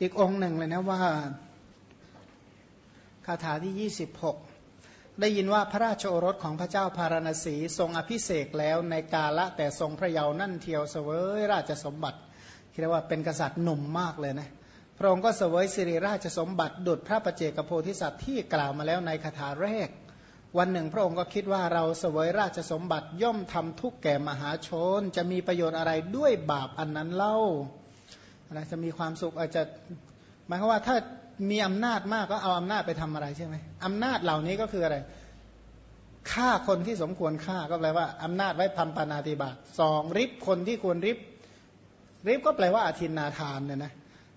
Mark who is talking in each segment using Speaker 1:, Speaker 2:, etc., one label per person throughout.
Speaker 1: อีกองค์หนึ่งเลยนะว่าคาถาที่ 26 ได้ยินว่าพระราชโอรสของพระเจ้าพารณสีทรงอภิเษกแล้วในกาละแต่ทรงพระเยาว์นั่นเทียวเสวยราชสมบัติเรียกว่าเป็นกษัตริย์หนุ่มมากเลยนะพระองค์ก็เสวยสิริราชสมบัติดุจพระประเจกโพธิสัตว์ที่กล่าวมาแล้วในคาถาแรก วันหนึ่งพระองค์ก็คิดว่าเราเสวยราชสมบัติย่อมทำทุกข์แก่มหาชน จะมีประโยชน์อะไรด้วยบาปอันนั้นเล่า อะจะมีความสุขอาจจะหมายความว่าถ้ามีอำนาจมากก็เอาอำนาจไปทำอะไรใช่ไหมอำนาจเหล่านี้ก็คืออะไรฆ่าคนที่สมควรฆ่าก็แปลว่าอำนาจไว้พัมปานาติบาตสองริบคนที่ควรริบริบก็แปลว่าอาทินนาทานเนี่ยนะ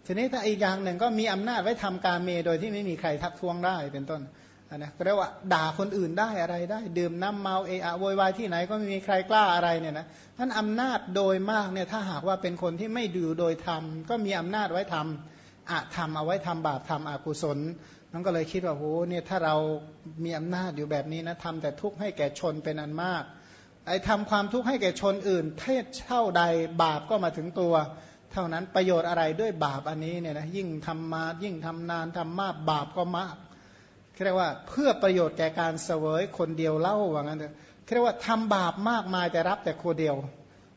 Speaker 1: ทีนี้ถ้าอีกอย่างหนึ่งก็มีอำนาจไว้ทำการเมโดยที่ไม่มีใครทักท้วงได้เป็นต้น นะก็เรียกว่าด่าคนอื่นได้อะไรได้ ดื่มน้ำเมาเอะอะโวยวายที่ไหนก็ไม่มีใครกล้าอะไรเนี่ยนะท่านอำนาจโดยมากเนี่ยถ้าหากว่าเป็นคนที่ไม่ดูโดยธรรมก็มีอำนาจไว้ทำอะทำเอาไว้ทำบาปทำอกุศลนั่นก็เลยคิดว่าโหเนี่ยถ้าเรามีอำนาจอยู่แบบนี้นะทำแต่ทุกข์ให้แก่ชนเป็นอันมากไอ้ทำความทุกข์ให้แก่ชนอื่นเทศเท่าใดบาปก็มาถึงตัว เท่านั้นประโยชน์อะไรด้วยบาปอันนี้เนี่ยนะยิ่งทำมายิ่งทำนานทำมากบาปก็มาก เรียกว่าเพื่อประโยชน์แก่การเสวยคนเดียวเล่าว่างั้นเถอะเรียกว่าทำบาปมากมายแต่รับแต่คนเดียว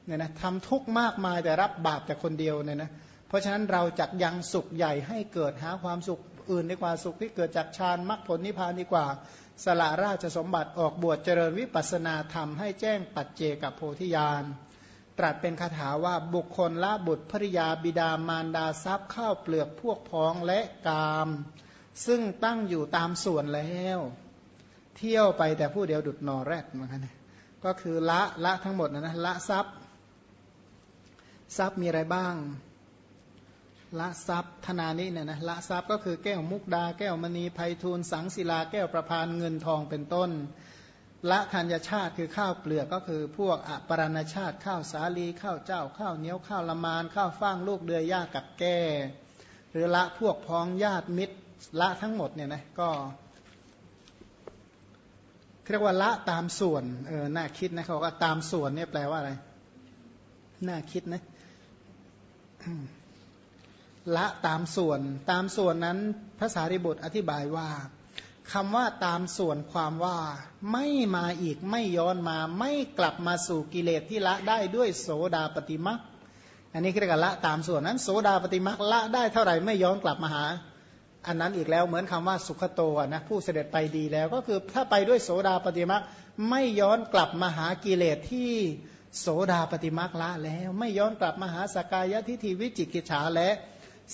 Speaker 1: เนี่ยนะทำทุกข์มากมายแต่รับบาปแต่คนเดียวเนี่ยนะเพราะฉะนั้นเราจะยังสุขใหญ่ให้เกิดหาความสุขอื่นดีกว่าสุขที่เกิดจากฌานมรรคผลนิพพานดีกว่า สละราชสมบัติออกบวชเจริญวิปัสนาธรรมให้แจ้งปัจเจกับโพธิญาณตรัสเป็นคาถาว่าบุคคลละบุตรภริยาบิดามารดาทรัพย์ข้าวเปลือกพวกพ้องและกาม ซึ่งตั้งอยู่ตามส่วนแล้ว เที่ยวไปแต่ผู้เดียวดุดนอแรดเหมือนกันก็คือละละทั้งหมดนะนะละทรัพย์ ทรัพย์มีอะไรบ้าง ละทรัพย์ธนานี้เนี่ยนะละทรัพย์ก็คือแก้วมุกดา แก้วมณีไพฑูรย์สังศิลาแก้วประพานเงินทองเป็นต้น ละธัญชาติคือข้าวเปลือกก็คือพวกอปรณชาติ ข้าวสาลีข้าวเจ้า ข้าวเหนียวข้าวละมาน ข้าวฟ่างลูกเดือยยากับแก้หรือละพวกพ้องญาติมิตร ละทั้งหมดเนี่ยนะก็เรียกว่าละตามส่วนเออน่าคิดนะเขาบอกว่าตามส่วนเนี่ยแปลว่าอะไร น่าคิดนะละตามส่วน ตามส่วนนั้นภาษาริบุตรอธิบายว่าคำว่าตามส่วนความว่า ไม่มาอีกไม่ย้อนมาไม่กลับมาสู่กิเลสที่ละได้ด้วยโสดาปฏิมักอันนี้เรียกว่าละตามส่วนนั้น โสดาปฏิมักละได้เท่าไหร่ไม่ย้อนกลับมาหา อันนั้นอีกแล้วเหมือนคำว่าสุขโตนะผู้เสด็จไปดีแล้วก็คือถ้าไปด้วยโสดาปฏิมักไม่ย้อนกลับมาหากิเลสที่โสดาปฏิมักละแล้ว ไม่ย้อนกลับมาหาสกายทิฏฐิวิจิกิจฉาและ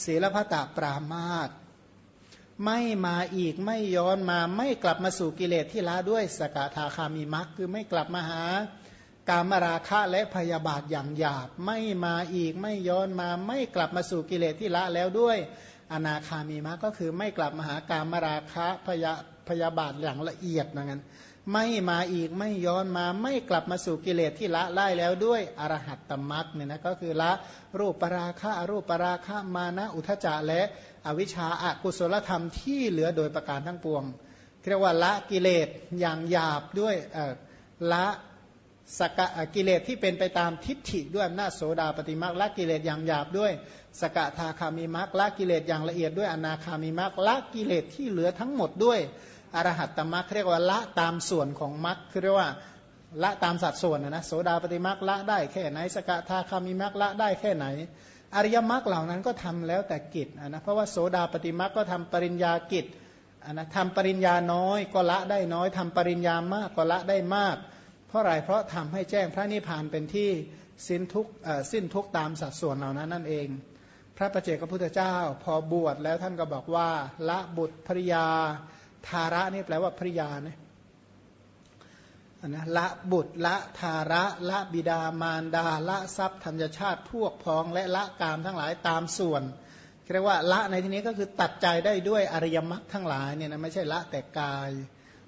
Speaker 1: ศีลพัตปรามาตไม่มาอีกไม่ย้อนมาไม่กลับมาสู่กิเลสที่ละด้วยสกทาคามีมักคือไม่กลับมาหา กามราคะและพยาบาทอย่างหยาบไม่มาอีกไม่ย้อนมาไม่กลับมาสู่กิเลสที่ละแล้วด้วย อนาคามีมรรคก็คือไม่กลับมาหาการมราคะพยาพยาบาทอย่างละเอียดนะงั้นไม่มาอีกไม่ย้อนมาไม่กลับมาสู่กิเลสที่ละไล่แล้วด้วยอรหัตตมรรคเนี่ยนะก็คือละรูปปราคะอรูปปราคะมานะอุทจจะและอวิชชาอากุศลธรรมที่เหลือโดยประการทั้งปวงเรียกว่าละกิเลสอย่างหยาบด้วยละ สกกิเลสที่เป็นไปตามทิฏฐิด้วยอำนาจโสดาปฏิมาละกิเลสอย่างหยาบด้วย สกทาคามีมักละกิเลสอย่างละเอียดด้วยอนาคามีมักละกิเลสที่เหลือทั้งหมดด้วยอรหัตตมักเรียกว่าละตามส่วนของมักคือเรียกว่าละตามสัดส่วนนะนะโสดาปฏิมักละได้แค่ไหน สกทาคามีมักละได้แค่ไหน อริยมรรคเหล่านั้นก็ทำแล้วแต่กิจนะเพราะว่าโสดาปฏิมักก็ทำปริญญากิจนะทำปริญญาน้อยก็ละได้น้อยทำปริญญามากก็ละได้มาก เพราะอะไรเพราะทำให้แจ้งพระนิพพานเป็นที่สิ้นทุกสิ้นทุกตามสัดส่วนเหล่านั้นนั่นเอง พระประเจกพระพุทธเจ้า พอบวชแล้วท่านก็บอกว่า ละบุตรภริยาทาระนี่แปลว่าภริยานะนะละบุตรละทาระละบิดามารดาละทรัพย์ธัญชาติพวกพ้องและละกามทั้งหลายตามส่วนเรียกว่าละในที่นี้ก็คือตัดใจได้ด้วยอริยมรรคทั้งหลายเนี่ยนะไม่ใช่ละแต่กาย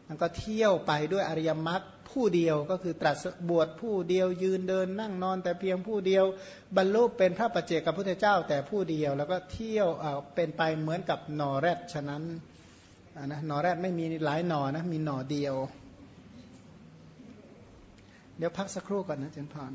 Speaker 1: มันก็เที่ยวไปด้วยอริยมรรคผู้เดียวก็คือตรัสบวชผู้เดียวยืนเดินนั่งนอน แต่เพียงผู้เดียว บรรลุเป็นพระปัจเจกับพุทธเจ้า แต่ผู้เดียวแล้วก็เที่ยวเป็นไปเหมือนกับนอแรดฉะนั้นนะนอแรดไม่มีหลายหนอนะมีหนอเดียว เดี๋ยวพักสักครู่ก่อนนะเจนพร